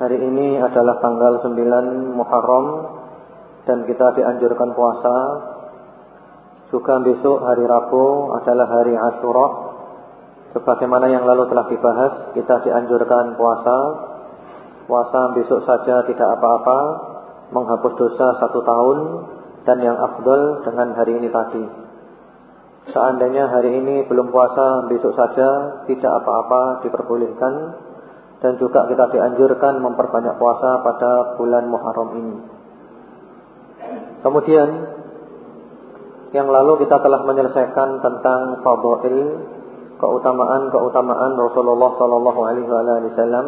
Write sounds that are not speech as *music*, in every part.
Hari ini adalah tanggal 9 Muharram dan kita dianjurkan puasa. Juga besok hari Rabu adalah hari Ashura. Sebagaimana yang lalu telah dibahas, kita dianjurkan puasa. Puasa besok saja tidak apa-apa, menghapus dosa satu tahun dan yang afdol dengan hari ini tadi. Seandainya hari ini belum puasa, besok saja tidak apa-apa diperbolehkan dan juga kita dianjurkan memperbanyak puasa pada bulan Muharram ini. Kemudian yang lalu kita telah menyelesaikan tentang fadhail keutamaan-keutamaan Rasulullah sallallahu alaihi wasallam.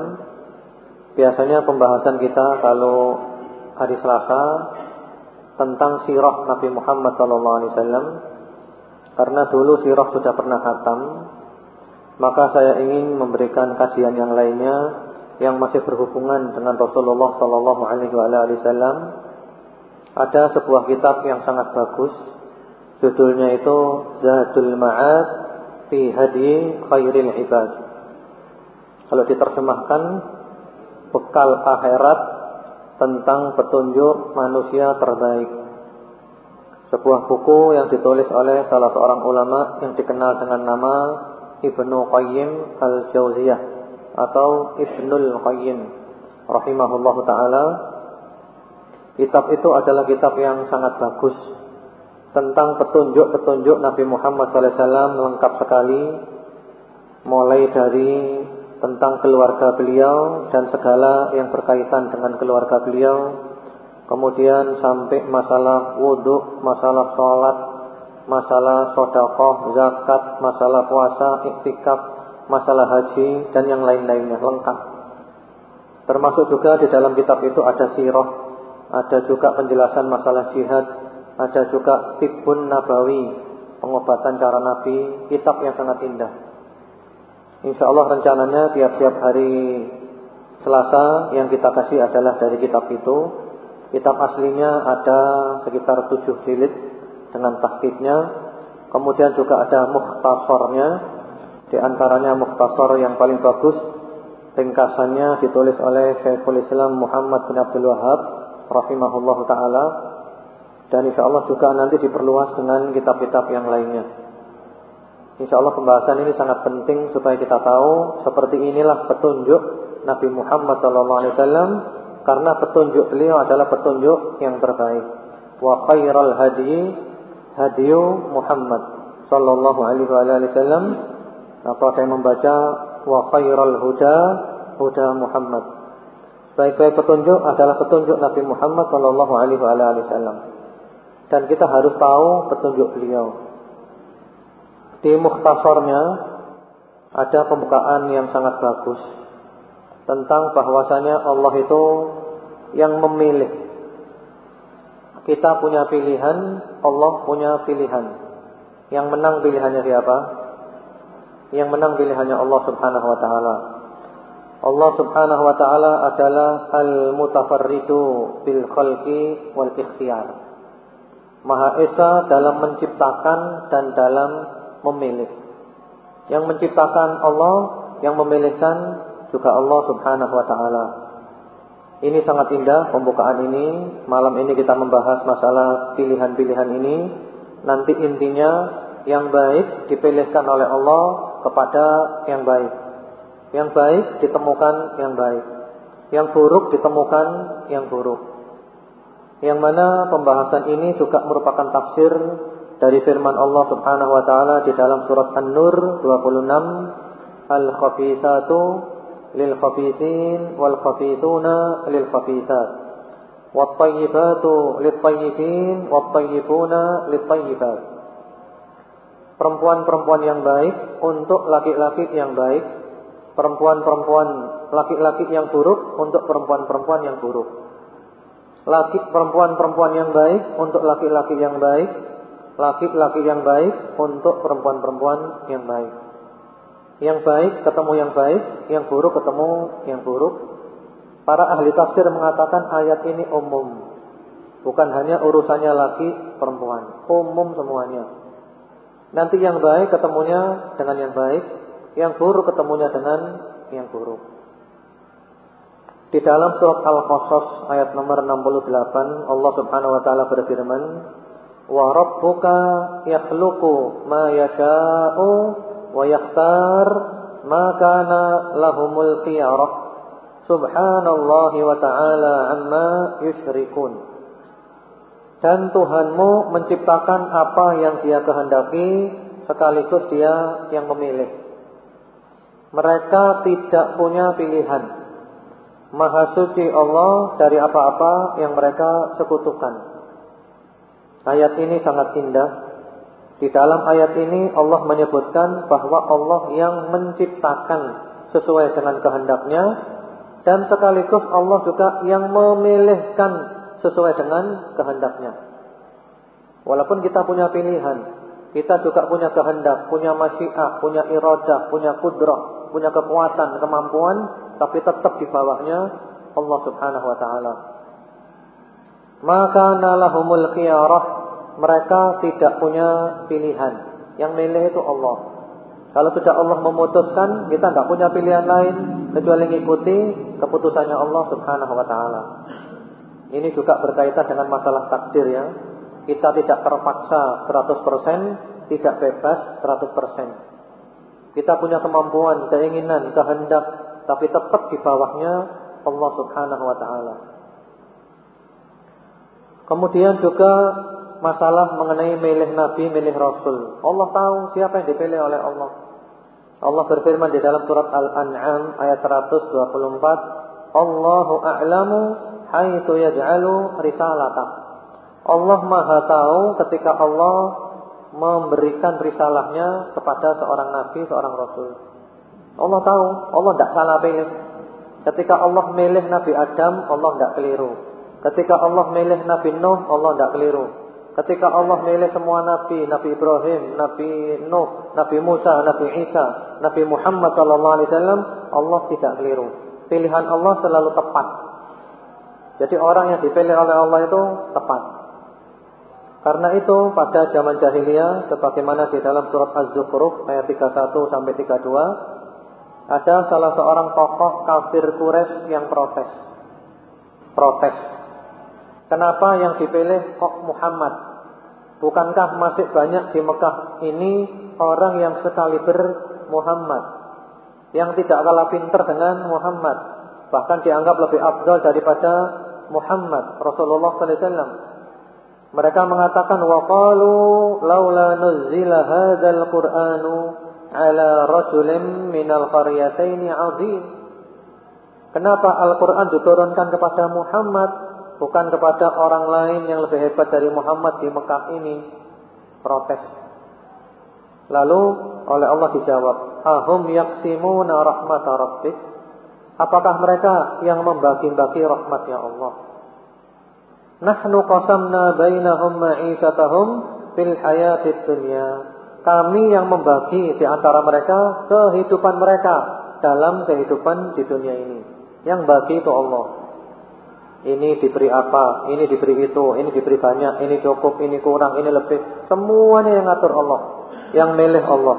Biasanya pembahasan kita kalau hari Selasa tentang sirah Nabi Muhammad sallallahu alaihi wasallam karena dulu sirah sudah pernah khatam maka saya ingin memberikan kajian yang lainnya yang masih berhubungan dengan Rasulullah sallallahu alaihi wasallam. Ada sebuah kitab yang sangat bagus. Judulnya itu Zadul Ma'ad fi Hadi Khairil Ibad. Kalau diterjemahkan bekal akhirat tentang petunjuk manusia terbaik. Sebuah buku yang ditulis oleh salah seorang ulama yang dikenal dengan nama Ibnu Qayyim Al-Jauziyah atau Ibnul Qayyim rahimahullahu taala. Kitab itu adalah kitab yang sangat bagus tentang petunjuk-petunjuk Nabi Muhammad SAW lengkap sekali mulai dari tentang keluarga beliau dan segala yang berkaitan dengan keluarga beliau kemudian sampai masalah wudhu, masalah sholat masalah sodakoh, zakat, masalah puasa, iktikaf, masalah haji, dan yang lain-lainnya lengkap. Termasuk juga di dalam kitab itu ada sirah, ada juga penjelasan masalah jihad, ada juga tibbun nabawi, pengobatan cara nabi, kitab yang sangat indah. Insya Allah rencananya tiap-tiap hari Selasa yang kita kasih adalah dari kitab itu. Kitab aslinya ada sekitar tujuh jilid dengan tahqiqnya. Kemudian juga ada mukhtasornya. Di antaranya mukhtasar yang paling bagus ringkasannya ditulis oleh Syekhul Islam Muhammad bin Abdul Wahab rahimahullah taala dan insya Allah juga nanti diperluas dengan kitab-kitab yang lainnya. Insya Allah pembahasan ini sangat penting supaya kita tahu seperti inilah petunjuk Nabi Muhammad SAW karena petunjuk beliau adalah petunjuk yang terbaik. Wa khairal hadi hadiyu Muhammad sallallahu alaihi wasallam atau yang membaca wa khairal huda huda Muhammad. Baik-baik petunjuk adalah petunjuk Nabi Muhammad sallallahu alaihi wasallam. Dan kita harus tahu petunjuk beliau. Di mukhtasarnya ada pembukaan yang sangat bagus tentang bahwasanya Allah itu yang memilih kita punya pilihan, Allah punya pilihan. Yang menang pilihannya siapa? Yang menang pilihannya Allah Subhanahu wa taala. Allah Subhanahu wa taala adalah al-mutafarridu bil khalqi wal ikhtiyar. Maha Esa dalam menciptakan dan dalam memilih. Yang menciptakan Allah, yang memilihkan juga Allah Subhanahu wa taala. Ini sangat indah pembukaan ini. Malam ini kita membahas masalah pilihan-pilihan ini. Nanti intinya yang baik dipilihkan oleh Allah kepada yang baik. Yang baik ditemukan yang baik. Yang buruk ditemukan yang buruk. Yang mana pembahasan ini juga merupakan tafsir dari firman Allah Subhanahu wa taala di dalam surat An-Nur 26 Al-khabithatu lil khabithin wal khabithuna lil khabithat wat tayyibatu lit tayyibin wat tayyibuna lit tayyibat Perempuan-perempuan yang baik untuk laki-laki yang baik. Perempuan-perempuan laki-laki yang buruk untuk perempuan-perempuan yang buruk. Laki perempuan-perempuan yang baik untuk laki-laki yang baik. Laki-laki yang baik untuk perempuan-perempuan yang baik Yang baik ketemu yang baik Yang buruk ketemu yang buruk. Para ahli tafsir mengatakan ayat ini umum. Bukan hanya urusannya laki perempuan. Umum semuanya. Nanti yang baik ketemunya dengan yang baik, yang buruk ketemunya dengan yang buruk. Di dalam surat Al-Qasas ayat nomor 68 Allah Subhanahu wa taala berfirman, "Wa rabbuka yakhluqu ma yasha'u wa yakhtar ma kana lahumul khiyarah." Subhanallahi wa ta'ala amma yusyrikun. Dan Tuhanmu menciptakan apa yang dia kehendaki Sekaligus dia yang memilih Mereka tidak punya pilihan Maha suci Allah dari apa-apa yang mereka sekutukan Ayat ini sangat indah Di dalam ayat ini Allah menyebutkan bahwa Allah yang menciptakan sesuai dengan kehendaknya Dan sekaligus Allah juga yang memilihkan sesuai dengan kehendaknya. Walaupun kita punya pilihan, kita juga punya kehendak, punya masyiah, punya iradah, punya kudrah, punya kekuatan, kemampuan, tapi tetap di bawahnya Allah Subhanahu wa taala. Maka nalahumul khiyarah, mereka tidak punya pilihan. Yang milih itu Allah. Kalau sudah Allah memutuskan, kita tidak punya pilihan lain kecuali mengikuti keputusannya Allah Subhanahu wa taala. Ini juga berkaitan dengan masalah takdir ya. Kita tidak terpaksa 100%, tidak bebas 100%. Kita punya kemampuan, keinginan, kehendak, tapi tetap di bawahnya Allah Subhanahu wa taala. Kemudian juga masalah mengenai milih nabi, milih rasul. Allah tahu siapa yang dipilih oleh Allah. Allah berfirman di dalam surat Al-An'am ayat 124, "Allahu a'lamu haitsu yaj'alu risalatah. Allah Maha tahu ketika Allah memberikan risalahnya kepada seorang nabi, seorang rasul. Allah tahu, Allah tidak salah pilih. Ketika Allah milih Nabi Adam, Allah tidak keliru. Ketika Allah milih Nabi Nuh, Allah tidak keliru. Ketika Allah milih semua nabi, Nabi Ibrahim, Nabi Nuh, Nabi Musa, Nabi Isa, Nabi Muhammad sallallahu alaihi wasallam, Allah tidak keliru. Pilihan Allah selalu tepat. Jadi orang yang dipilih oleh Allah itu tepat. Karena itu pada zaman jahiliyah sebagaimana di dalam surat Az-Zukhruf ayat 31 sampai 32 ada salah seorang tokoh kafir Quraisy yang protes. Protes. Kenapa yang dipilih kok Muhammad? Bukankah masih banyak di Mekah ini orang yang sekali ber Muhammad yang tidak kalah pintar dengan Muhammad bahkan dianggap lebih afdal daripada Muhammad Rasulullah sallallahu alaihi wasallam. Mereka mengatakan wa qalu laula nuzila hadzal qur'anu ala rajulin minal qaryataini 'azim. Kenapa Al-Qur'an diturunkan kepada Muhammad bukan kepada orang lain yang lebih hebat dari Muhammad di Mekah ini? Protes. Lalu oleh Allah dijawab, "Ahum yaqsimuna rahmat rabbik?" Apakah mereka yang membagi-bagi rahmatnya Allah? Nahnu qasamna bainahum ma'isatahum fil hayatid dunya. Kami yang membagi di antara mereka kehidupan mereka dalam kehidupan di dunia ini. Yang bagi itu Allah. Ini diberi apa, ini diberi itu, ini diberi banyak, ini cukup, ini kurang, ini lebih. Semuanya yang ngatur Allah, yang milih Allah.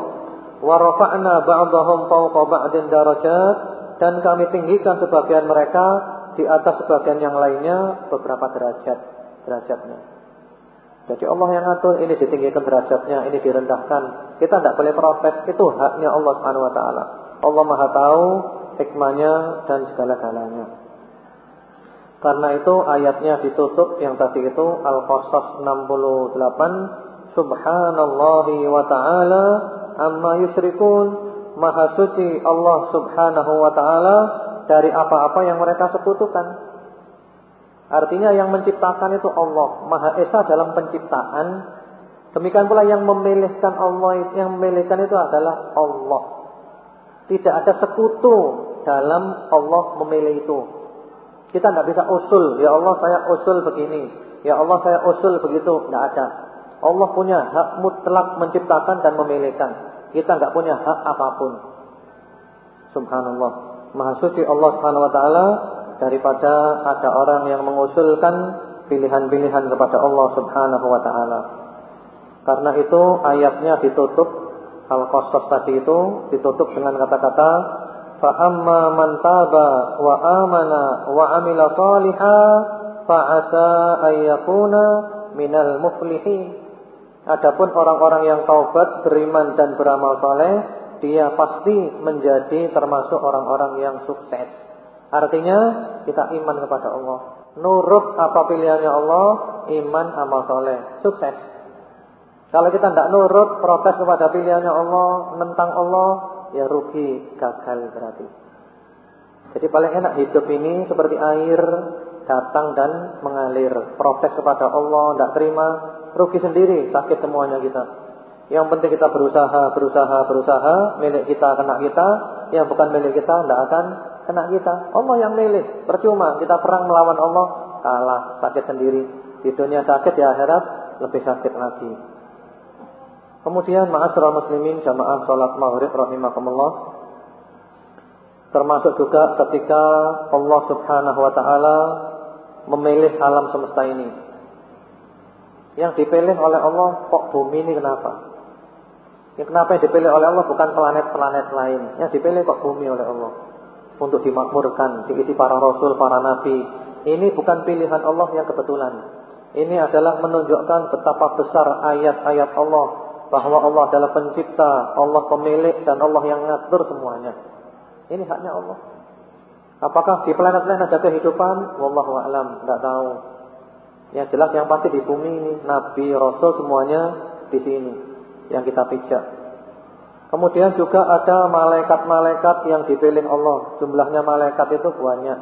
Wa rafa'na ba'dahum fawqa ba'din darajat dan kami tinggikan sebagian mereka di atas sebagian yang lainnya beberapa derajat derajatnya. Jadi Allah yang ngatur ini ditinggikan derajatnya, ini direndahkan. Kita tidak boleh protes, itu haknya Allah Subhanahu wa taala. Allah Maha tahu hikmahnya dan segala-galanya. Karena itu ayatnya ditutup yang tadi itu Al-Qasas 68 Subhanallahi wa ta'ala amma yusyrikun. Maha suci Allah subhanahu wa ta'ala Dari apa-apa yang mereka sekutukan. Artinya yang menciptakan itu Allah Maha Esa dalam penciptaan. Demikian pula yang memilihkan Allah Yang memilihkan itu adalah Allah. Tidak ada sekutu dalam Allah memilih itu kita tidak bisa usul, ya Allah saya usul begini, ya Allah saya usul begitu, tidak ada. Allah punya hak mutlak menciptakan dan memilihkan. Kita tidak punya hak apa pun. Subhanallah. Maha suci Allah Subhanahu wa taala daripada ada orang yang mengusulkan pilihan-pilihan kepada Allah Subhanahu wa taala. Karena itu ayatnya ditutup Al-Qasas tadi itu ditutup dengan kata-kata فأما من تاب وآمن وعمل صالحا فعسى أن يكون من المفلحين Adapun orang-orang yang taubat, beriman dan beramal saleh, dia pasti menjadi termasuk orang-orang yang sukses. Artinya kita iman kepada Allah, nurut apa pilihannya Allah, iman amal saleh, sukses. Kalau kita tidak nurut, protes kepada pilihannya Allah, menentang Allah, ya rugi, gagal berarti. Jadi paling enak hidup ini seperti air datang dan mengalir. Protes kepada Allah, tidak terima, rugi sendiri, sakit semuanya kita. Yang penting kita berusaha, berusaha, berusaha, milik kita kena kita, yang bukan milik kita tidak akan kena kita. Allah yang milih, percuma kita perang melawan Allah, kalah, sakit sendiri. Di dunia sakit, di akhirat lebih sakit lagi. Kemudian ma'asyiral muslimin jamaah salat maghrib rahimakumullah. Termasuk juga ketika Allah Subhanahu wa taala memilih alam semesta ini. Yang dipilih oleh Allah kok bumi ini kenapa? Ya, kenapa yang dipilih oleh Allah bukan planet-planet lain? Yang dipilih kok bumi oleh Allah untuk dimakmurkan, diisi para rasul, para nabi. Ini bukan pilihan Allah yang kebetulan. Ini adalah menunjukkan betapa besar ayat-ayat Allah bahwa Allah adalah pencipta, Allah pemilik dan Allah yang ngatur semuanya. Ini haknya Allah. Apakah di planet lain ada kehidupan? Wallahu a'lam, tidak tahu. Yang jelas yang pasti di bumi ini nabi, rasul semuanya di sini yang kita pijak. Kemudian juga ada malaikat-malaikat yang dipilih Allah. Jumlahnya malaikat itu banyak.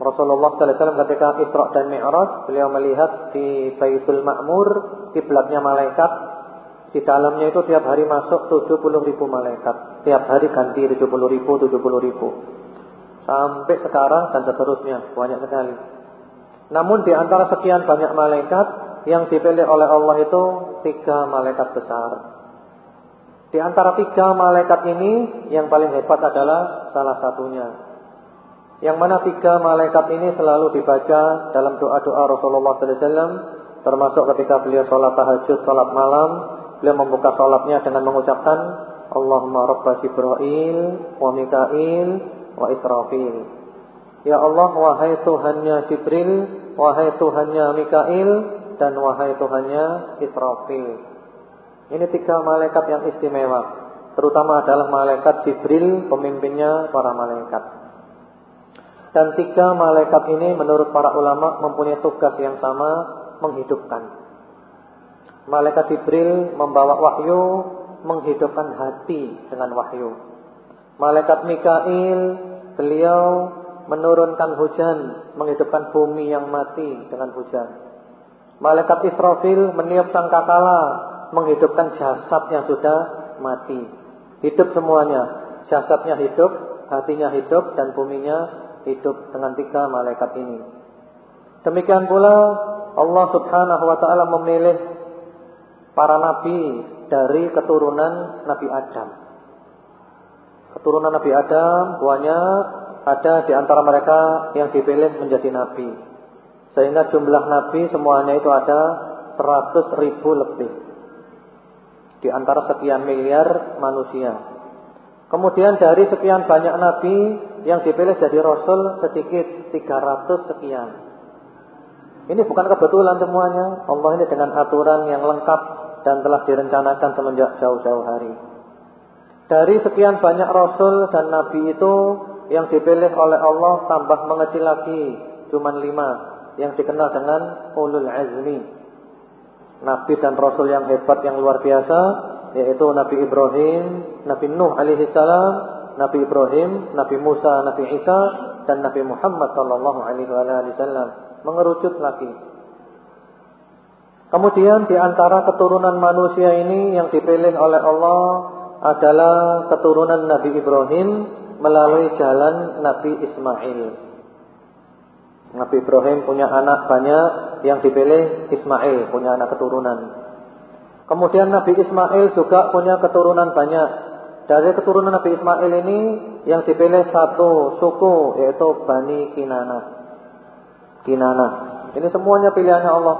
Rasulullah sallallahu alaihi wasallam ketika Isra dan Mi'raj, beliau melihat di Baitul Ma'mur kiblatnya malaikat di dalamnya itu tiap hari masuk 70 ribu malaikat. Tiap hari ganti 70 ribu, 70 ribu. Sampai sekarang dan seterusnya. Banyak sekali. Namun di antara sekian banyak malaikat, yang dipilih oleh Allah itu tiga malaikat besar. Di antara tiga malaikat ini, yang paling hebat adalah salah satunya. Yang mana tiga malaikat ini selalu dibaca dalam doa-doa Rasulullah SAW, termasuk ketika beliau sholat tahajud, sholat malam, Beliau membuka salatnya dengan mengucapkan Allahumma rabba Jibril wa Mikail wa Israfil. Ya Allah, wahai Tuhannya Jibril, wahai Tuhannya Mikail dan wahai Tuhannya Israfil. Ini tiga malaikat yang istimewa, terutama adalah malaikat Jibril, pemimpinnya para malaikat. Dan tiga malaikat ini menurut para ulama mempunyai tugas yang sama menghidupkan. Malaikat Jibril membawa wahyu menghidupkan hati dengan wahyu. Malaikat Mikail beliau menurunkan hujan, menghidupkan bumi yang mati dengan hujan. Malaikat Israfil meniup sangkakala, menghidupkan jasad yang sudah mati. Hidup semuanya. Jasadnya hidup, hatinya hidup dan buminya hidup dengan tiga malaikat ini. Demikian pula Allah Subhanahu wa taala memilih para nabi dari keturunan Nabi Adam. Keturunan Nabi Adam banyak ada di antara mereka yang dipilih menjadi nabi. Sehingga jumlah nabi semuanya itu ada 100 ribu lebih. Di antara sekian miliar manusia. Kemudian dari sekian banyak nabi yang dipilih jadi rasul sedikit 300 sekian. Ini bukan kebetulan semuanya. Allah ini dengan aturan yang lengkap dan telah direncanakan semenjak jauh-jauh hari. Dari sekian banyak rasul dan nabi itu yang dipilih oleh Allah tambah mengecil lagi cuma lima yang dikenal dengan ulul azmi. Nabi dan Rasul yang hebat yang luar biasa yaitu Nabi Ibrahim, Nabi Nuh alaihi salam, Nabi Ibrahim, Nabi Musa, Nabi Isa dan Nabi Muhammad sallallahu alaihi wasallam. Mengerucut lagi. Kemudian di antara keturunan manusia ini yang dipilih oleh Allah adalah keturunan Nabi Ibrahim melalui jalan Nabi Ismail. Nabi Ibrahim punya anak banyak yang dipilih Ismail, punya anak keturunan. Kemudian Nabi Ismail juga punya keturunan banyak. Dari keturunan Nabi Ismail ini yang dipilih satu suku yaitu Bani Kinana. Kinana. Ini semuanya pilihannya Allah.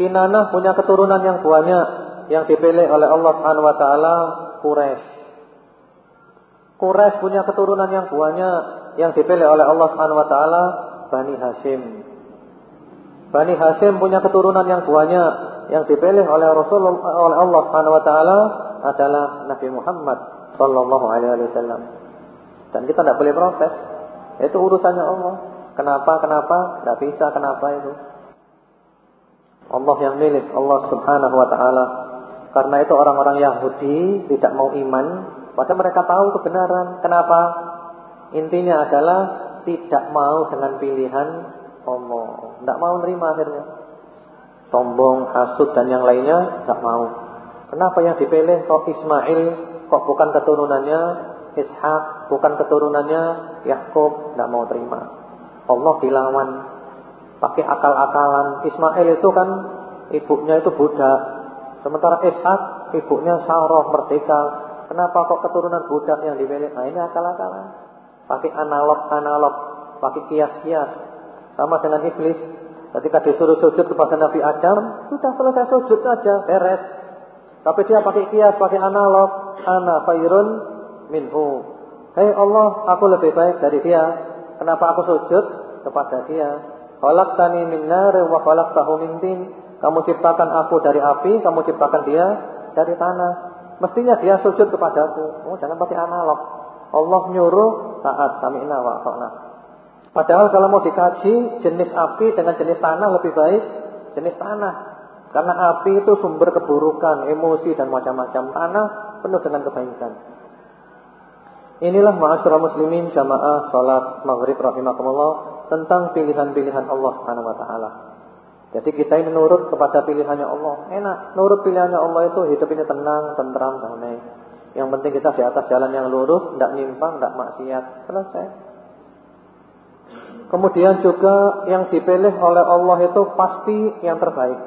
Kinana punya keturunan yang banyak yang dipilih oleh Allah Subhanahu wa taala Quraisy. Quraisy punya keturunan yang banyak yang dipilih oleh Allah Subhanahu wa taala Bani Hashim. Bani Hashim punya keturunan yang banyak yang dipilih oleh Rasulullah oleh Allah Subhanahu wa taala adalah Nabi Muhammad sallallahu alaihi wasallam. Dan kita tidak boleh protes. Itu urusannya Allah. Kenapa? Kenapa? Tidak bisa kenapa itu. Allah yang milik Allah Subhanahu wa taala. Karena itu orang-orang Yahudi tidak mau iman, padahal mereka tahu kebenaran. Kenapa? Intinya adalah tidak mau dengan pilihan Allah. Tidak mau menerima akhirnya sombong, hasud dan yang lainnya nggak mau. Kenapa yang dipilih kok Ismail, kok bukan keturunannya Ishak, bukan keturunannya Yakub, nggak mau terima. Allah dilawan, pakai akal-akalan. Ismail itu kan ibunya itu budak, sementara Ishak ibunya Sarah merdeka. Kenapa kok keturunan budak yang dipilih? Nah ini akal-akalan. Pakai analog-analog, pakai kias-kias. Sama dengan iblis. Ketika disuruh sujud kepada Nabi Adam, sudah selesai sujud saja, beres. Tapi dia pakai kias, pakai analog, ana khairun minhu. Hei Allah, aku lebih baik dari dia. Kenapa aku sujud kepada dia? Khalaqtani min nar wa khalaqtahu min. Kamu ciptakan aku dari api, kamu ciptakan dia dari tanah. Mestinya dia sujud kepadaku. Oh, jangan pakai analog. Allah nyuruh taat sami'na wa ata'na. Padahal kalau mau dikaji jenis api dengan jenis tanah lebih baik jenis tanah. Karena api itu sumber keburukan, emosi dan macam-macam. Tanah penuh dengan kebaikan. Inilah ma'asyurah muslimin jamaah salat maghrib rahimakumullah tentang pilihan-pilihan Allah Subhanahu wa taala. Jadi kita ini nurut kepada pilihannya Allah. Enak, nurut pilihannya Allah itu hidup ini tenang, tentram, damai. Yang penting kita di atas jalan yang lurus, tidak nyimpang, tidak maksiat. Selesai. Kemudian juga yang dipilih oleh Allah itu pasti yang terbaik.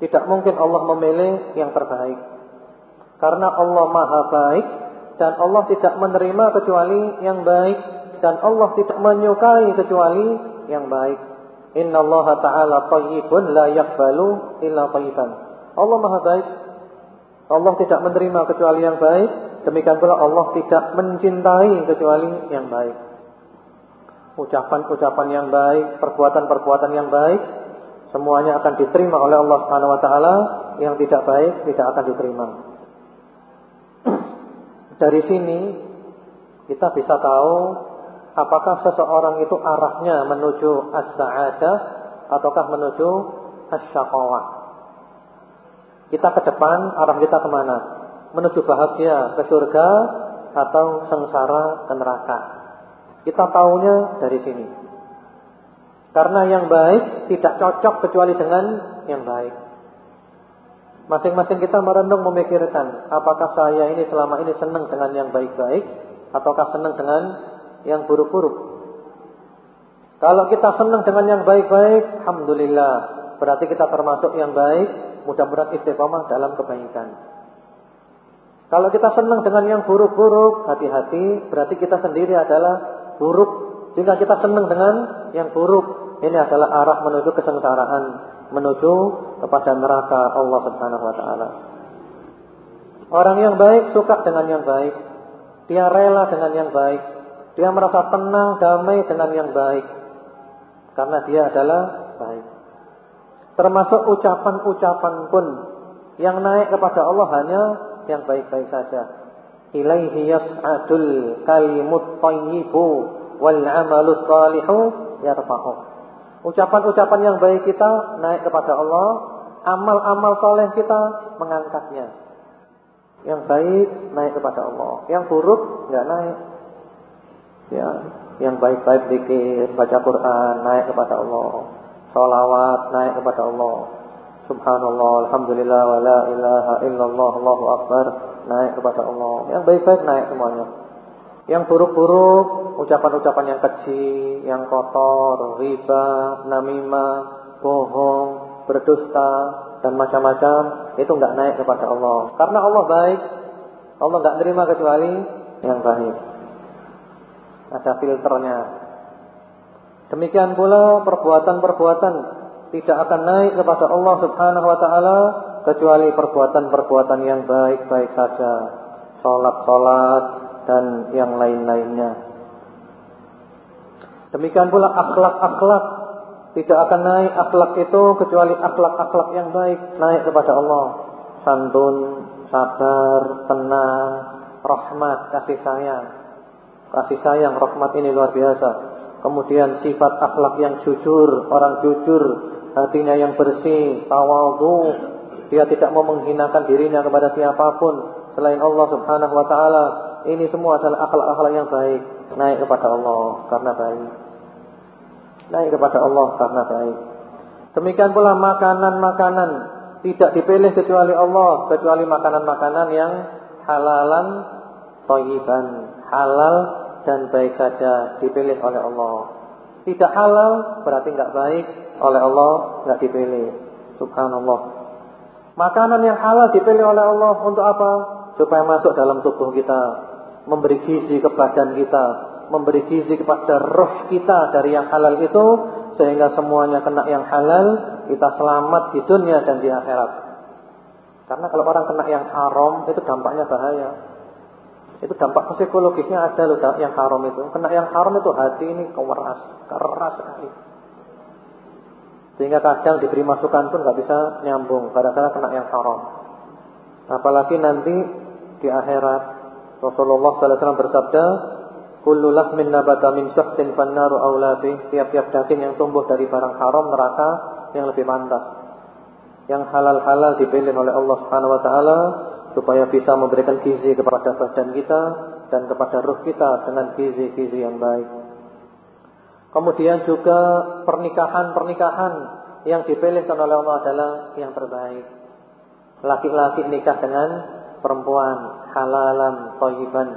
Tidak mungkin Allah memilih yang terbaik. Karena Allah maha baik dan Allah tidak menerima kecuali yang baik dan Allah tidak menyukai kecuali yang baik. Inna Allah Ta'ala tayyibun la yakbalu illa tayyiban. Allah maha baik. Allah tidak menerima kecuali yang baik. Demikian pula Allah tidak mencintai kecuali yang baik ucapan-ucapan yang baik, perbuatan-perbuatan yang baik, semuanya akan diterima oleh Allah Subhanahu wa taala, yang tidak baik tidak akan diterima. *clears throat* Dari sini kita bisa tahu apakah seseorang itu arahnya menuju as-sa'adah ataukah menuju as-syaqawah. Kita ke depan, arah kita ke mana? Menuju bahagia ke surga atau sengsara ke neraka. Kita tahunya dari sini. Karena yang baik tidak cocok kecuali dengan yang baik. Masing-masing kita merenung memikirkan apakah saya ini selama ini senang dengan yang baik-baik ataukah senang dengan yang buruk-buruk. Kalau kita senang dengan yang baik-baik, alhamdulillah, berarti kita termasuk yang baik, mudah-mudahan istiqomah dalam kebaikan. Kalau kita senang dengan yang buruk-buruk, hati-hati, berarti kita sendiri adalah buruk sehingga kita senang dengan yang buruk. Ini adalah arah menuju kesengsaraan, menuju kepada neraka Allah Subhanahu wa taala. Orang yang baik suka dengan yang baik. Dia rela dengan yang baik. Dia merasa tenang, damai dengan yang baik. Karena dia adalah baik. Termasuk ucapan-ucapan pun yang naik kepada Allah hanya yang baik-baik saja ilaihi yas'adul kalimut thayyibu wal 'amalus salihu yarfa'u. Ucapan-ucapan yang baik kita naik kepada Allah, amal-amal soleh kita mengangkatnya. Yang baik naik kepada Allah, yang buruk nggak naik. Ya, yang baik-baik dikir, baca Quran naik kepada Allah. Salawat naik kepada Allah. Subhanallah, Alhamdulillah, wa la ilaha illallah, Allahu Akbar naik kepada Allah. Yang baik-baik naik semuanya. Yang buruk-buruk, ucapan-ucapan yang kecil, yang kotor, riba, namimah, bohong, berdusta, dan macam-macam, itu enggak naik kepada Allah. Karena Allah baik, Allah enggak terima kecuali yang baik. Ada filternya. Demikian pula perbuatan-perbuatan tidak akan naik kepada Allah Subhanahu wa taala kecuali perbuatan-perbuatan yang baik-baik saja. Salat-salat dan yang lain-lainnya. Demikian pula akhlak-akhlak tidak akan naik akhlak itu kecuali akhlak-akhlak yang baik naik kepada Allah. Santun, sabar, tenang, rahmat, kasih sayang. Kasih sayang, rahmat ini luar biasa. Kemudian sifat akhlak yang jujur, orang jujur, hatinya yang bersih, tawadhu. Dia tidak mau menghinakan dirinya kepada siapa pun selain Allah Subhanahu wa taala. Ini semua adalah akhlak-akhlak yang baik naik kepada Allah karena baik. Naik kepada Allah karena baik. Demikian pula makanan-makanan tidak dipilih kecuali Allah, kecuali makanan-makanan yang halalan, thayyiban, halal dan baik saja dipilih oleh Allah. Tidak halal berarti enggak baik oleh Allah, enggak dipilih. Subhanallah. Makanan yang halal dipilih oleh Allah untuk apa? Supaya masuk dalam tubuh kita, memberi gizi ke badan kita, memberi gizi kepada roh kita dari yang halal itu sehingga semuanya kena yang halal, kita selamat di dunia dan di akhirat. Karena kalau orang kena yang haram itu dampaknya bahaya. Itu dampak psikologisnya ada loh yang haram itu. Kena yang haram itu hati ini keras, keras sekali. Sehingga kadang diberi masukan pun nggak bisa nyambung gara-gara kena yang haram. Apalagi nanti di akhirat Rasulullah wasallam bersabda, Kullu lahmin nabata min syahtin fannaru awlafi Tiap-tiap daging yang tumbuh dari barang haram neraka yang lebih pantas. Yang halal-halal dipilih oleh Allah Subhanahu wa taala supaya bisa memberikan gizi kepada badan kita dan kepada ruh kita dengan gizi-gizi yang baik. Kemudian juga pernikahan-pernikahan yang dipilihkan oleh Allah adalah yang terbaik. Laki-laki nikah dengan perempuan halalan thayyiban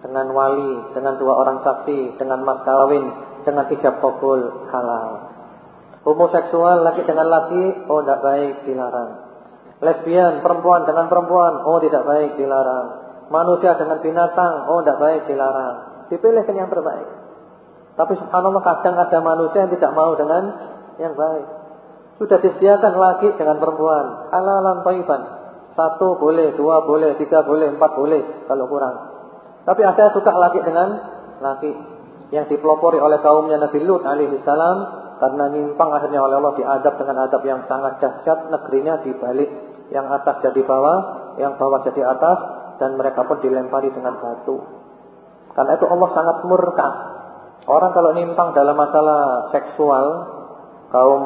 dengan wali, dengan dua orang saksi, dengan mas kawin, dengan ijab kabul halal. Homoseksual laki dengan laki, oh tidak baik, dilarang. Lesbian, perempuan dengan perempuan, oh tidak baik, dilarang. Manusia dengan binatang, oh tidak baik, dilarang. Dipilihkan yang terbaik. Tapi subhanallah kadang ada manusia yang tidak mau dengan yang baik. Sudah disediakan laki dengan perempuan, halalan thayyiban. Satu boleh, dua boleh, tiga boleh, empat boleh kalau kurang. Tapi ada suka laki dengan laki yang dipelopori oleh kaumnya Nabi Lut alaihi salam karena nyimpang akhirnya oleh Allah diadab dengan adab yang sangat dahsyat negerinya dibalik yang atas jadi bawah, yang bawah jadi atas dan mereka pun dilempari dengan batu. Karena itu Allah sangat murka. Orang kalau nyimpang dalam masalah seksual, kaum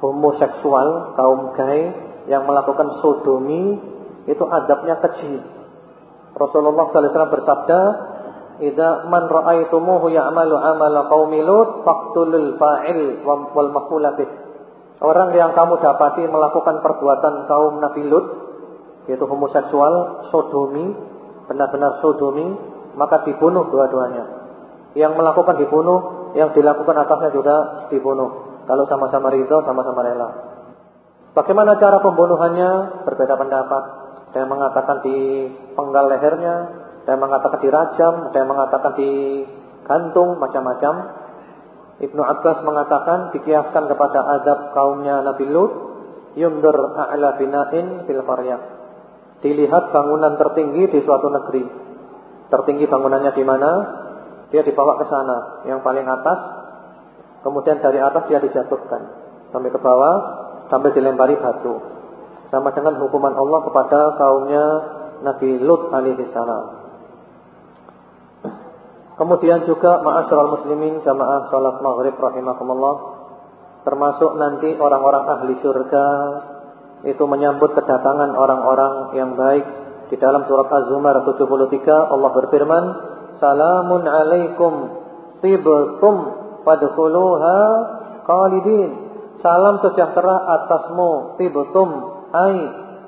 homoseksual, kaum gay yang melakukan sodomi itu adabnya kecil. Rasulullah wasallam bersabda, "Idza man ra'aitumuhu ya'malu 'amala qaumi Lut faqtulul fa'il wal Orang yang kamu dapati melakukan perbuatan kaum Nabi Lut yaitu homoseksual, sodomi, benar-benar sodomi, maka dibunuh dua-duanya. Yang melakukan dibunuh, yang dilakukan atasnya juga dibunuh. Kalau sama-sama ridho, sama-sama rela. Bagaimana cara pembunuhannya? Berbeda pendapat. Ada yang mengatakan di penggal lehernya, ada yang mengatakan dirajam, ada yang mengatakan digantung, macam-macam. Ibnu Abbas mengatakan dikiaskan kepada adab kaumnya Nabi Lut, yundur a'la bina'in fil qaryah. Dilihat bangunan tertinggi di suatu negeri. Tertinggi bangunannya di mana? Dia dibawa ke sana, yang paling atas. Kemudian dari atas dia dijatuhkan sampai ke bawah, sampai dilempari batu sama dengan hukuman Allah kepada kaumnya Nabi Lut alaihi salam. Kemudian juga ma'asyiral muslimin jamaah salat maghrib rahimakumullah termasuk nanti orang-orang ahli surga itu menyambut kedatangan orang-orang yang baik. Di dalam surat Az-Zumar 73 Allah berfirman Salamun alaikum tibtum fadkhuluha khalidin. Salam sejahtera atasmu tibtum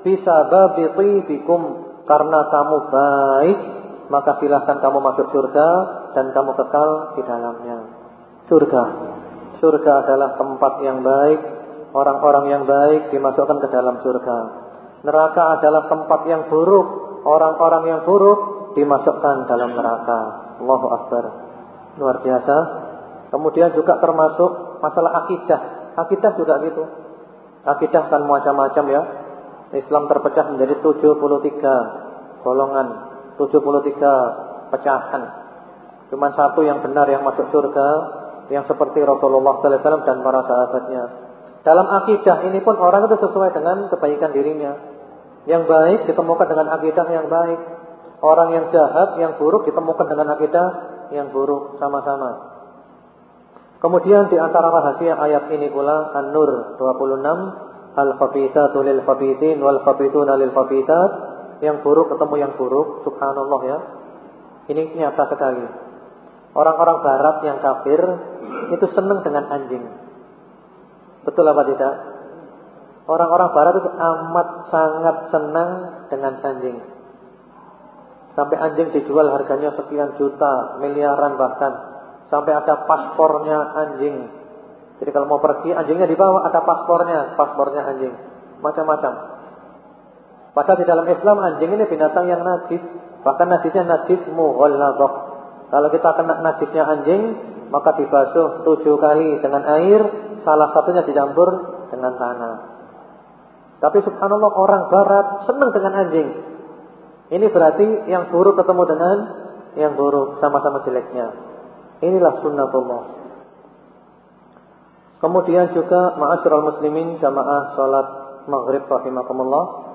bisa babi tibikum. Karena kamu baik maka silahkan kamu masuk surga dan kamu kekal di dalamnya. Surga. Surga adalah tempat yang baik, orang-orang yang baik dimasukkan ke dalam surga. Neraka adalah tempat yang buruk, orang-orang yang buruk dimasukkan dalam neraka. Allahu Akbar. Luar biasa. Kemudian juga termasuk masalah akidah. Akidah juga gitu. Akidah kan macam-macam ya. Islam terpecah menjadi 73 golongan, 73 pecahan. Cuma satu yang benar yang masuk surga yang seperti Rasulullah sallallahu alaihi wasallam dan para sahabatnya. Dalam akidah ini pun orang itu sesuai dengan kebaikan dirinya. Yang baik ditemukan dengan akidah yang baik. Orang yang jahat, yang buruk ditemukan dengan akidah yang buruk sama-sama. Kemudian di antara rahasia ayat ini pula An-Nur 26 Al-Khabithatu lil khabithin wal khabithuna lil khabithat yang buruk ketemu yang buruk subhanallah ya. Ini nyata sekali. Orang-orang barat yang kafir itu senang dengan anjing. Betul apa tidak? Orang-orang barat itu amat sangat senang dengan anjing. Sampai anjing dijual harganya sekian juta, miliaran bahkan. Sampai ada paspornya anjing. Jadi kalau mau pergi anjingnya dibawa ada paspornya, paspornya anjing. Macam-macam. Padahal di dalam Islam anjing ini binatang yang najis, bahkan najisnya najis mughalladhah. Kalau kita kena najisnya anjing, maka dibasuh tujuh kali dengan air, salah satunya dicampur dengan tanah. Tapi subhanallah orang barat senang dengan anjing. Ini berarti yang buruk ketemu dengan yang buruk sama-sama jeleknya. Inilah sunnatullah. Kemudian juga ma'asyiral muslimin jamaah salat maghrib rahimakumullah.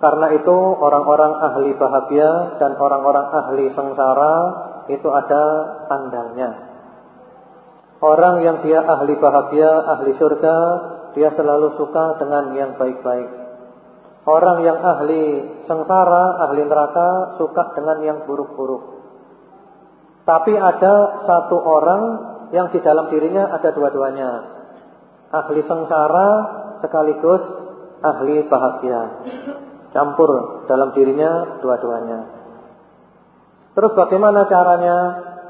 Karena itu orang-orang ahli bahagia dan orang-orang ahli sengsara itu ada tandanya. Orang yang dia ahli bahagia, ahli surga, dia selalu suka dengan yang baik-baik. Orang yang ahli sengsara, ahli neraka, suka dengan yang buruk-buruk. Tapi ada satu orang yang di dalam dirinya ada dua-duanya. Ahli sengsara sekaligus ahli bahagia. Campur dalam dirinya dua-duanya. Terus bagaimana caranya?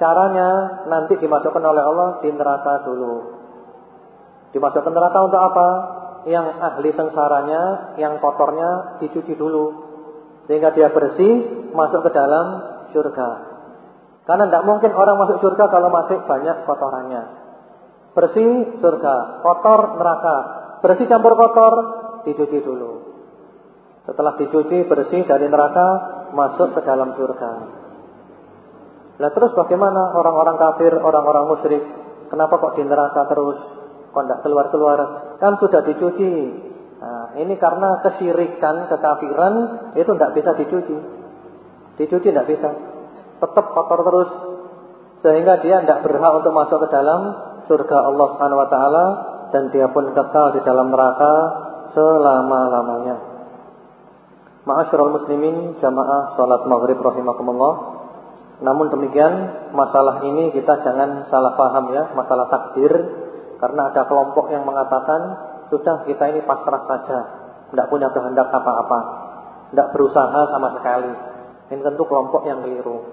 Caranya nanti dimasukkan oleh Allah di neraka dulu. Dimasukkan neraka untuk apa? Yang ahli sengsaranya, yang kotornya dicuci dulu. Sehingga dia bersih, masuk ke dalam surga. Karena tidak mungkin orang masuk surga kalau masih banyak kotorannya. Bersih surga, kotor neraka. Bersih campur kotor, dicuci dulu. Setelah dicuci bersih dari neraka Masuk ke dalam surga. Nah terus bagaimana orang-orang kafir Orang-orang musyrik? Kenapa kok di neraka terus? Kok tidak keluar-keluar? Kan sudah dicuci. Nah ini karena kesyirikan Kekafiran Itu tidak bisa dicuci. Dicuci tidak bisa. Tetap kotor terus. Sehingga dia tidak berhak untuk masuk ke dalam Surga Allah Taala Dan dia pun kekal di dalam neraka Selama-lamanya Ma'asyiral muslimin jamaah salat maghrib rahimakumullah. Namun demikian masalah ini kita jangan salah paham ya, masalah takdir karena ada kelompok yang mengatakan sudah kita ini pasrah saja, tidak punya kehendak apa-apa, tidak berusaha sama sekali. Ini tentu kelompok yang keliru.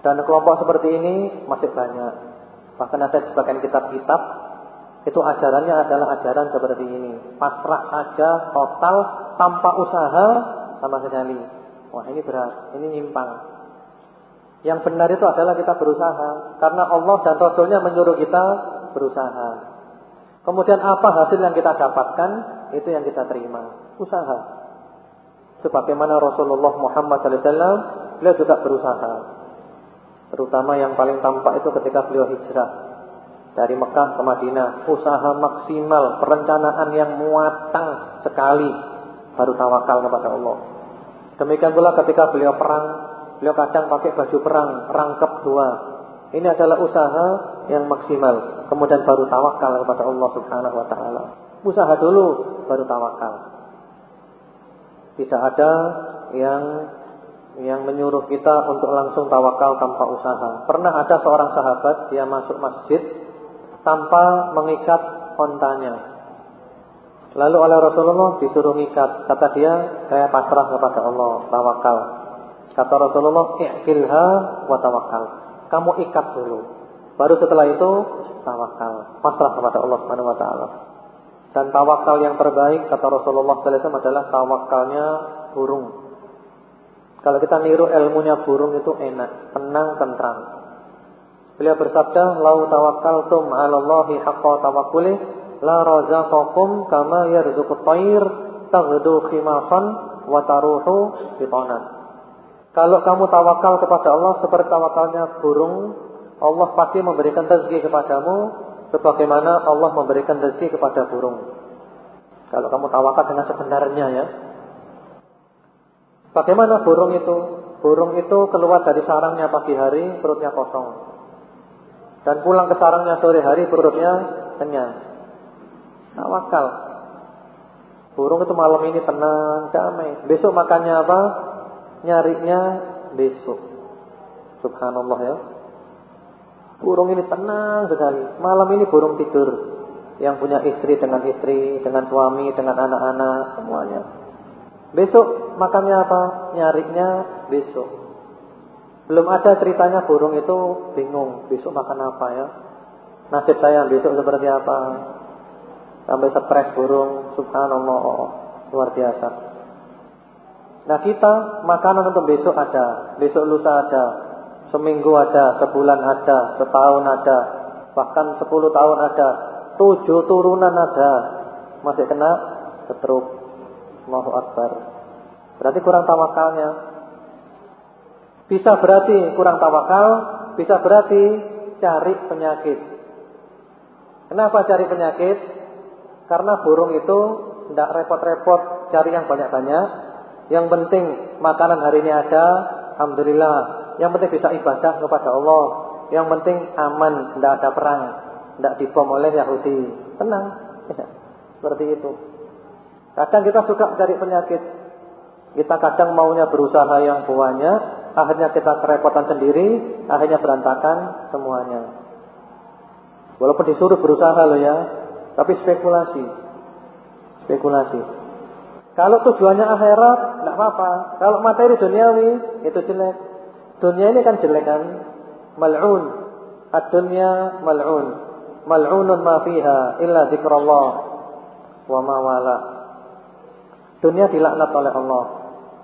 Dan kelompok seperti ini masih banyak. Bahkan ada sebagian kitab-kitab itu ajarannya adalah ajaran seperti ini. Pasrah saja total tanpa usaha sama sekali. Wah, ini berat, ini nyimpang. Yang benar itu adalah kita berusaha karena Allah dan Rasulnya menyuruh kita berusaha. Kemudian apa hasil yang kita dapatkan itu yang kita terima, usaha. Sebagaimana Rasulullah Muhammad SAW beliau juga berusaha. Terutama yang paling tampak itu ketika beliau hijrah dari Mekah ke Madinah, usaha maksimal, perencanaan yang muatang sekali baru tawakal kepada Allah. Demikian pula ketika beliau perang, Beliau kadang pakai baju perang, rangkap dua. Ini adalah usaha yang maksimal. Kemudian baru tawakal kepada Allah Subhanahu wa taala. Usaha dulu baru tawakal. Tidak ada yang yang menyuruh kita untuk langsung tawakal tanpa usaha. Pernah ada seorang sahabat dia masuk masjid tanpa mengikat ontanya. Lalu oleh Rasulullah disuruh ngikat. Kata dia, saya pasrah kepada Allah, tawakal. Kata Rasulullah, "I'kilha wa tawakal." Kamu ikat dulu. Baru setelah itu tawakal, pasrah kepada Allah Subhanahu wa taala. Dan tawakal yang terbaik kata Rasulullah sallallahu adalah tawakalnya burung. Kalau kita niru ilmunya burung itu enak, tenang, tentram. Beliau bersabda, "Lau tawakkaltum 'ala Allahi haqqa tawakkulih, la razaqakum kama yarzuqut tayr taghdu khimasan wa taruhu bitanan." Kalau kamu tawakal kepada Allah seperti tawakalnya burung, Allah pasti memberikan rezeki kepadamu sebagaimana Allah memberikan rezeki kepada burung. Kalau kamu tawakal dengan sebenarnya ya. Bagaimana burung itu? Burung itu keluar dari sarangnya pagi hari perutnya kosong. Dan pulang ke sarangnya sore hari perutnya kenyang. Tawakal. Burung itu malam ini tenang, damai. Besok makannya apa? nyarinya besok. Subhanallah ya. Burung ini tenang sekali. Malam ini burung tidur. Yang punya istri dengan istri, dengan suami, dengan anak-anak, semuanya. Besok makannya apa? Nyarinya besok. Belum ada ceritanya burung itu bingung. Besok makan apa ya? Nasib saya besok seperti apa? Sampai stres burung. Subhanallah. Luar biasa. Nah kita makanan untuk besok ada, besok lusa ada, seminggu ada, sebulan ada, setahun ada, bahkan sepuluh tahun ada, tujuh turunan ada, masih kena setruk. Allahu Akbar. Berarti kurang tawakalnya. Bisa berarti kurang tawakal, bisa berarti cari penyakit. Kenapa cari penyakit? Karena burung itu tidak repot-repot cari yang banyak-banyak, yang penting makanan hari ini ada, alhamdulillah. Yang penting bisa ibadah kepada Allah. Yang penting aman, tidak ada perang, tidak dibom oleh Yahudi. Tenang. *laughs* Seperti itu. Kadang kita suka cari penyakit. Kita kadang maunya berusaha yang banyak, akhirnya kita kerepotan sendiri, akhirnya berantakan semuanya. Walaupun disuruh berusaha loh ya, tapi spekulasi. Spekulasi. Kalau tujuannya akhirat, tidak apa-apa. Kalau materi duniawi, itu jelek. Dunia ini kan jelek kan? Mal'un. Ad-dunya mal'un. Mal'unun ma fiha illa zikrullah wa ma wala. Dunia dilaknat oleh Allah.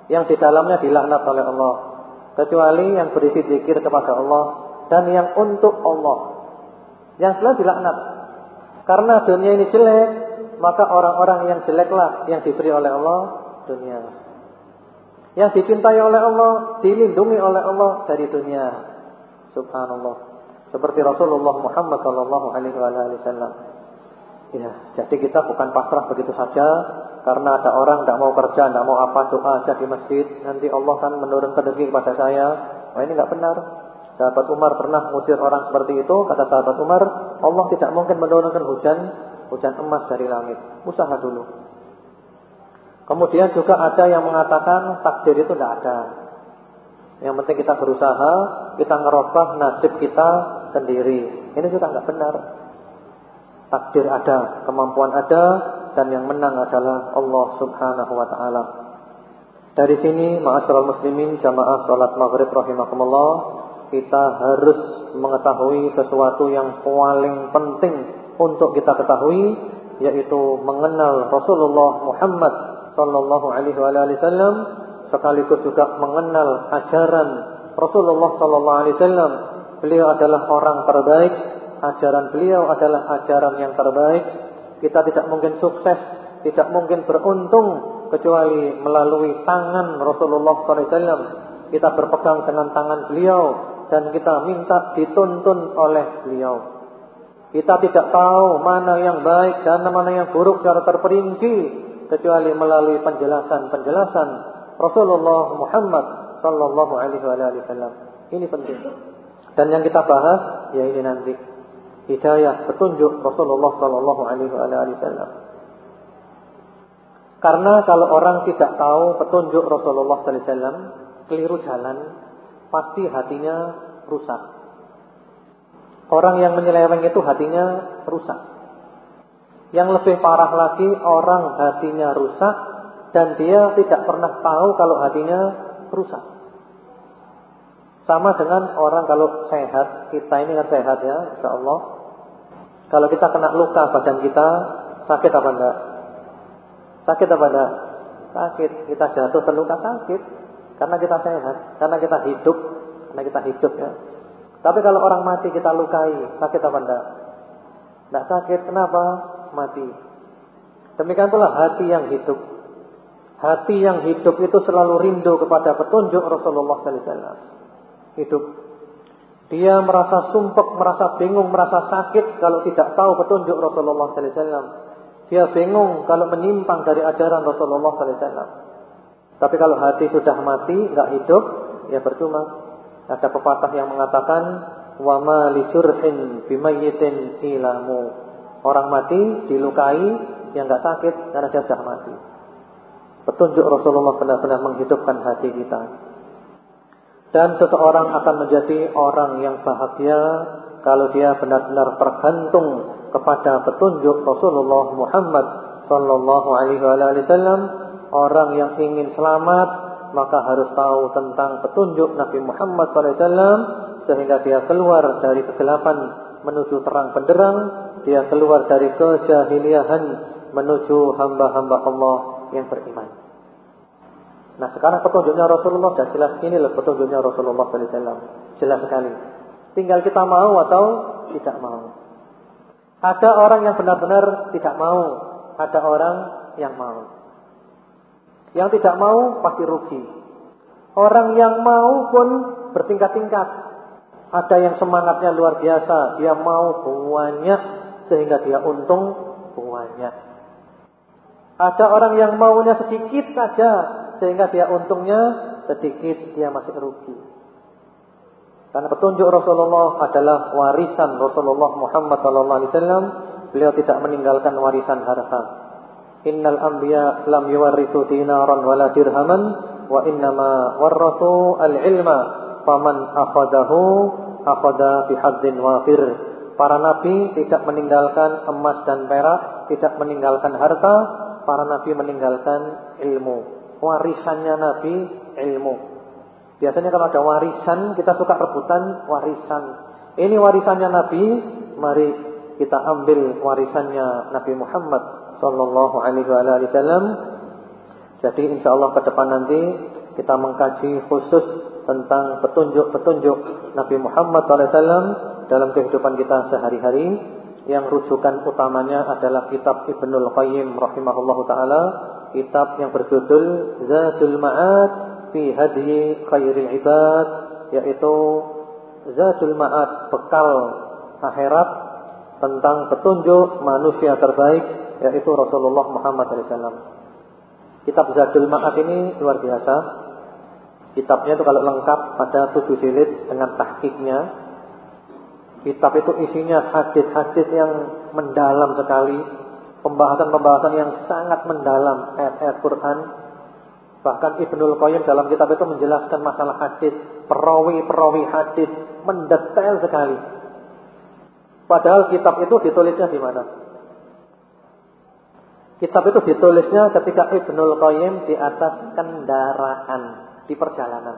Yang di dalamnya dilaknat oleh Allah. Kecuali yang berisi zikir kepada Allah dan yang untuk Allah. Yang selalu dilaknat. Karena dunia ini jelek, maka orang-orang yang jeleklah yang diberi oleh Allah dunia. Yang dicintai oleh Allah, dilindungi oleh Allah dari dunia. Subhanallah. Seperti Rasulullah Muhammad sallallahu alaihi wasallam. Ya, jadi kita bukan pasrah begitu saja karena ada orang tidak mau kerja, tidak mau apa doa aja di masjid, nanti Allah kan menurunkan rezeki kepada saya. Wah ini nggak benar. Sahabat Umar pernah mengusir orang seperti itu, kata sahabat Umar, Allah tidak mungkin menurunkan hujan hujan emas dari langit. Usaha dulu. Kemudian juga ada yang mengatakan takdir itu tidak ada. Yang penting kita berusaha, kita ngerubah nasib kita sendiri. Ini juga nggak benar. Takdir ada, kemampuan ada, dan yang menang adalah Allah Subhanahu wa taala. Dari sini, ma'asyiral muslimin jamaah salat maghrib rahimakumullah, kita harus mengetahui sesuatu yang paling penting untuk kita ketahui yaitu mengenal Rasulullah Muhammad sallallahu alaihi wasallam sekaligus juga mengenal ajaran Rasulullah sallallahu alaihi wasallam. Beliau adalah orang terbaik, ajaran beliau adalah ajaran yang terbaik. Kita tidak mungkin sukses, tidak mungkin beruntung kecuali melalui tangan Rasulullah wasallam. Kita berpegang dengan tangan beliau dan kita minta dituntun oleh beliau. Kita tidak tahu mana yang baik dan mana yang buruk secara terperinci kecuali melalui penjelasan-penjelasan Rasulullah Muhammad sallallahu alaihi wasallam. Ini penting. Dan yang kita bahas ya ini nanti hidayah petunjuk Rasulullah sallallahu alaihi wasallam. Karena kalau orang tidak tahu petunjuk Rasulullah sallallahu alaihi wasallam, keliru jalan, pasti hatinya rusak. Orang yang menyeleweng itu hatinya rusak. Yang lebih parah lagi orang hatinya rusak dan dia tidak pernah tahu kalau hatinya rusak. Sama dengan orang kalau sehat, kita ini kan sehat ya, insya Allah. Kalau kita kena luka badan kita, sakit apa enggak? Sakit apa enggak? Sakit. Kita jatuh terluka sakit. Karena kita sehat, karena kita hidup, karena kita hidup ya. Tapi kalau orang mati kita lukai, sakit apa enggak? Enggak sakit. Kenapa? Mati. Demikian pula hati yang hidup. Hati yang hidup itu selalu rindu kepada petunjuk Rasulullah wasallam hidup. Dia merasa sumpek, merasa bingung, merasa sakit kalau tidak tahu petunjuk Rasulullah sallallahu alaihi wasallam. Dia bingung kalau menyimpang dari ajaran Rasulullah sallallahu alaihi wasallam. Tapi kalau hati sudah mati, enggak hidup, ya percuma. Ada pepatah yang mengatakan wa ma li jurhin bimayyitin ilamu. Orang mati dilukai yang enggak sakit karena dia sudah mati. Petunjuk Rasulullah benar-benar menghidupkan hati kita. Dan seseorang akan menjadi orang yang bahagia kalau dia benar-benar tergantung kepada petunjuk Rasulullah Muhammad sallallahu alaihi wasallam. Orang yang ingin selamat maka harus tahu tentang petunjuk Nabi Muhammad wasallam sehingga dia keluar dari kegelapan menuju terang benderang, dia keluar dari kejahiliahan menuju hamba-hamba Allah yang beriman. Nah sekarang petunjuknya Rasulullah sudah jelas ini loh petunjuknya Rasulullah SAW. Jelas sekali. Tinggal kita mau atau tidak mau. Ada orang yang benar-benar tidak mau. Ada orang yang mau. Yang tidak mau pasti rugi. Orang yang mau pun bertingkat-tingkat. Ada yang semangatnya luar biasa. Dia mau banyak sehingga dia untung banyak. Ada orang yang maunya sedikit saja sehingga dia untungnya sedikit, dia masih rugi. Karena petunjuk Rasulullah adalah warisan Rasulullah Muhammad sallallahu alaihi wasallam. Beliau tidak meninggalkan warisan harta. Innal anbiya lam yuwarrithu dinaran wala dirhaman wa innama warrathu al-ilma faman akhadahu akhadha bihadzin wafir. Para nabi tidak meninggalkan emas dan perak, tidak meninggalkan harta, para nabi meninggalkan ilmu warisannya Nabi ilmu. Biasanya kalau ada warisan kita suka rebutan warisan. Ini warisannya Nabi, mari kita ambil warisannya Nabi Muhammad sallallahu alaihi wasallam. Jadi insya Allah ke depan nanti kita mengkaji khusus tentang petunjuk-petunjuk Nabi Muhammad SAW dalam kehidupan kita sehari-hari yang rujukan utamanya adalah kitab Ibnul Qayyim rahimahullahu taala kitab yang berjudul Zadul Ma'ad fi Hadyi Khairil Ibad yaitu Zadul Ma'ad bekal akhirat tentang petunjuk manusia terbaik yaitu Rasulullah Muhammad SAW. Kitab Zadul Ma'ad ini luar biasa. Kitabnya itu kalau lengkap pada tujuh jilid dengan tahqiqnya. Kitab itu isinya hadis-hadis yang mendalam sekali pembahasan-pembahasan yang sangat mendalam ayat-ayat Quran. Bahkan Ibnul Qayyim dalam kitab itu menjelaskan masalah hadis, perawi-perawi hadis, mendetail sekali. Padahal kitab itu ditulisnya di mana? Kitab itu ditulisnya ketika Ibnul Qayyim di atas kendaraan, di perjalanan.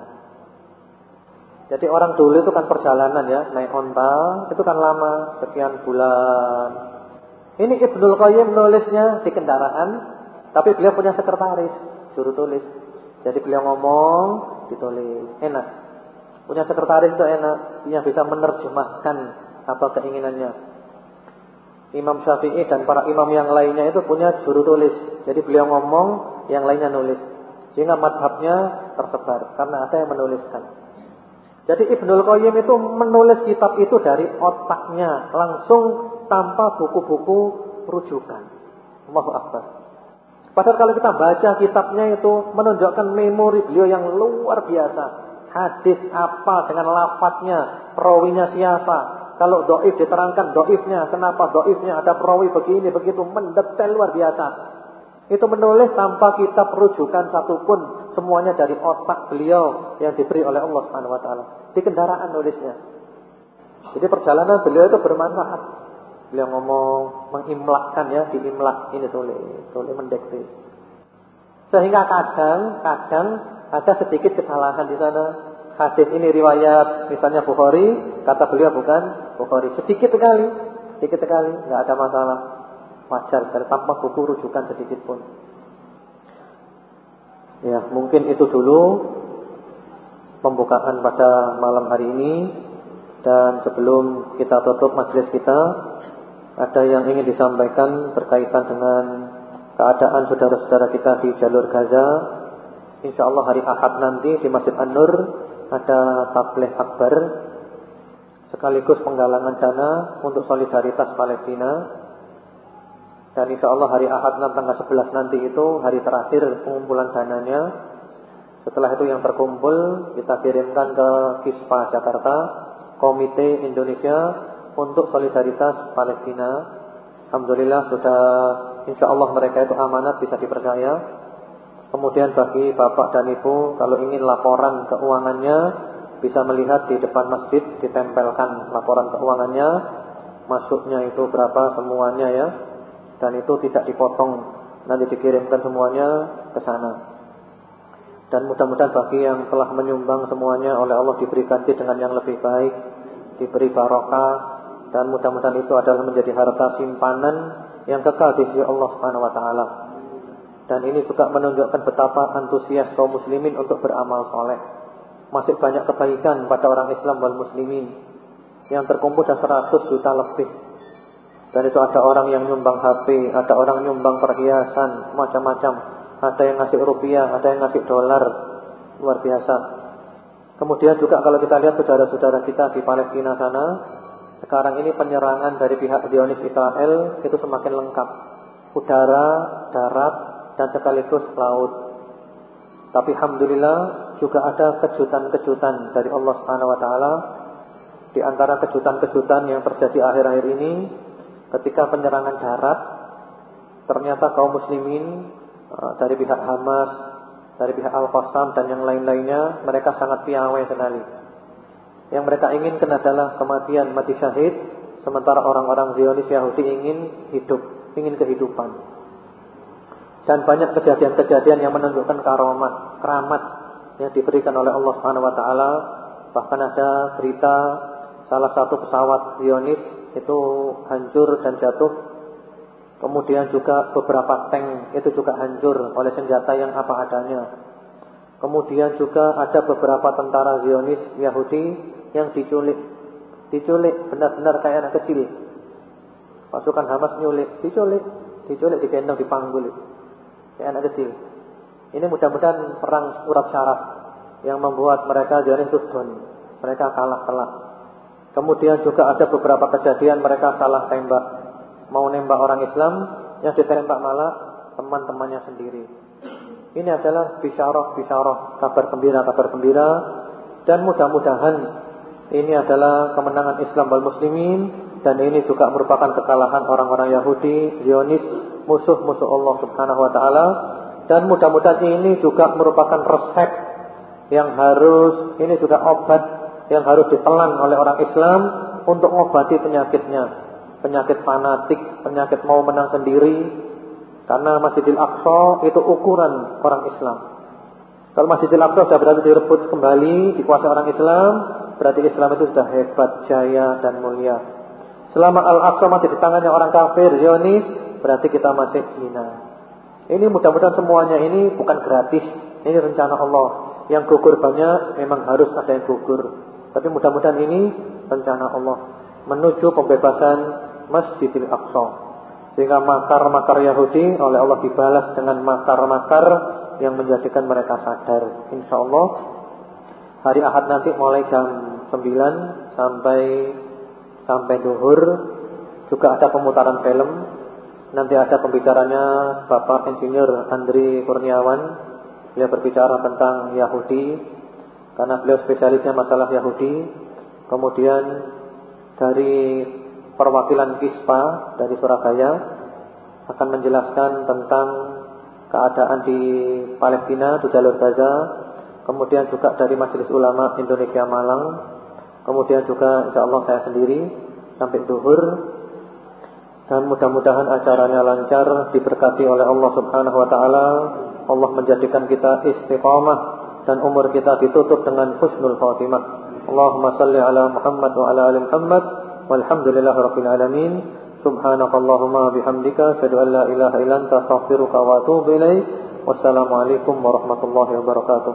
Jadi orang dulu itu kan perjalanan ya, naik onta, itu kan lama, sekian bulan, ini Ibnul Qayyim nulisnya di kendaraan, tapi beliau punya sekretaris, suruh tulis. Jadi beliau ngomong, ditulis. Enak. Punya sekretaris itu enak, yang bisa menerjemahkan apa keinginannya. Imam Syafi'i dan para imam yang lainnya itu punya juru tulis. Jadi beliau ngomong, yang lainnya nulis. Sehingga madhabnya tersebar karena ada yang menuliskan. Jadi Ibnul Qayyim itu menulis kitab itu dari otaknya langsung tanpa buku-buku rujukan. Allahu Akbar. Padahal kalau kita baca kitabnya itu menunjukkan memori beliau yang luar biasa. Hadis apa dengan lafadznya, perawinya siapa. Kalau doif diterangkan doifnya, kenapa doifnya ada perawi begini, begitu, mendetail luar biasa. Itu menulis tanpa kitab rujukan satupun, semuanya dari otak beliau yang diberi oleh Allah Subhanahu wa taala. Di kendaraan nulisnya. Jadi perjalanan beliau itu bermanfaat. Beliau ngomong mengimlakkan ya, diimlak ini tulis, tulis mendekti. Sehingga kadang, kadang ada sedikit kesalahan di sana. Hadis ini riwayat misalnya Bukhari, kata beliau bukan Bukhari. Sedikit sekali, sedikit sekali, nggak ada masalah. Wajar, tanpa buku rujukan sedikit pun. Ya, mungkin itu dulu pembukaan pada malam hari ini dan sebelum kita tutup majelis kita ada yang ingin disampaikan berkaitan dengan keadaan saudara-saudara kita di jalur Gaza. Insya Allah hari Ahad nanti di Masjid An-Nur ada tabligh akbar sekaligus penggalangan dana untuk solidaritas Palestina. Dan insya Allah hari Ahad nanti tanggal 11 nanti itu hari terakhir pengumpulan dananya. Setelah itu yang terkumpul kita kirimkan ke KISPA Jakarta, Komite Indonesia untuk solidaritas Palestina. Alhamdulillah sudah insya Allah mereka itu amanat bisa dipercaya. Kemudian bagi bapak dan ibu kalau ingin laporan keuangannya bisa melihat di depan masjid ditempelkan laporan keuangannya masuknya itu berapa semuanya ya dan itu tidak dipotong nanti dikirimkan semuanya ke sana. Dan mudah-mudahan bagi yang telah menyumbang semuanya oleh Allah diberi ganti dengan yang lebih baik, diberi barokah, dan mudah-mudahan itu adalah menjadi harta simpanan yang kekal di sisi Allah Subhanahu wa taala. Dan ini juga menunjukkan betapa antusias kaum muslimin untuk beramal soleh. Masih banyak kebaikan pada orang Islam wal muslimin yang terkumpul sudah 100 juta lebih. Dan itu ada orang yang nyumbang HP, ada orang nyumbang perhiasan, macam-macam. Ada yang ngasih rupiah, ada yang ngasih dolar. Luar biasa. Kemudian juga kalau kita lihat saudara-saudara kita di Palestina sana, sekarang ini penyerangan dari pihak Zionis Israel itu semakin lengkap. Udara, darat, dan sekaligus laut. Tapi alhamdulillah juga ada kejutan-kejutan dari Allah Subhanahu wa taala. Di antara kejutan-kejutan yang terjadi akhir-akhir ini ketika penyerangan darat ternyata kaum muslimin eh, dari pihak Hamas, dari pihak Al-Qassam dan yang lain-lainnya mereka sangat piawai sekali. Yang mereka inginkan adalah kematian mati syahid, sementara orang-orang Zionis Yahudi ingin hidup, ingin kehidupan. Dan banyak kejadian-kejadian yang menunjukkan karomat, keramat yang diberikan oleh Allah Subhanahu wa taala. Bahkan ada berita salah satu pesawat Zionis itu hancur dan jatuh. Kemudian juga beberapa tank itu juga hancur oleh senjata yang apa adanya. Kemudian juga ada beberapa tentara Zionis Yahudi yang diculik. Diculik benar-benar kayak anak kecil. Pasukan Hamas nyulik, diculik, diculik, digendong, dipanggul. Kayak anak kecil. Ini mudah-mudahan perang urat syaraf yang membuat mereka jadi tudun. Mereka kalah telak. Kemudian juga ada beberapa kejadian mereka salah tembak. Mau nembak orang Islam, yang ditembak malah teman-temannya sendiri. Ini adalah bisyarah-bisyarah, kabar gembira, kabar gembira. Dan mudah-mudahan ini adalah kemenangan Islam wal muslimin dan ini juga merupakan kekalahan orang-orang Yahudi, Zionis, musuh-musuh Allah Subhanahu wa taala dan mudah-mudahan ini juga merupakan resep yang harus ini juga obat yang harus ditelan oleh orang Islam untuk mengobati penyakitnya. Penyakit fanatik, penyakit mau menang sendiri karena Masjidil Aqsa itu ukuran orang Islam. Kalau Masjidil Aqsa sudah berarti direbut kembali, dikuasai orang Islam, berarti Islam itu sudah hebat, jaya dan mulia. Selama Al-Aqsa masih di tangannya orang kafir, Zionis, berarti kita masih hina. Ini mudah-mudahan semuanya ini bukan gratis. Ini rencana Allah. Yang gugur banyak memang harus ada yang gugur. Tapi mudah-mudahan ini rencana Allah menuju pembebasan Masjidil Aqsa. Sehingga makar-makar Yahudi oleh Allah dibalas dengan makar-makar yang menjadikan mereka sadar. Insya Allah hari Ahad nanti mulai jam 9 sampai sampai duhur juga ada pemutaran film Nanti ada pembicaranya Bapak Insinyur Andri Kurniawan. Beliau berbicara tentang Yahudi karena beliau spesialisnya masalah Yahudi. Kemudian dari perwakilan KISPA dari Surabaya akan menjelaskan tentang keadaan di Palestina di jalur Gaza, kemudian juga dari Majelis Ulama Indonesia Malang, kemudian juga insya Allah saya sendiri sampai duhur dan mudah-mudahan acaranya lancar diberkati oleh Allah Subhanahu wa taala. Allah menjadikan kita istiqamah dan umur kita ditutup dengan husnul khatimah. Allahumma salli ala Muhammad wa ala ali Muhammad والحمد لله رب العالمين. سبحانك اللهم بحمدك أشهد أن لا إله إلا أنت أستغفرك وأتوب إليك. والسلام عليكم ورحمة الله وبركاته.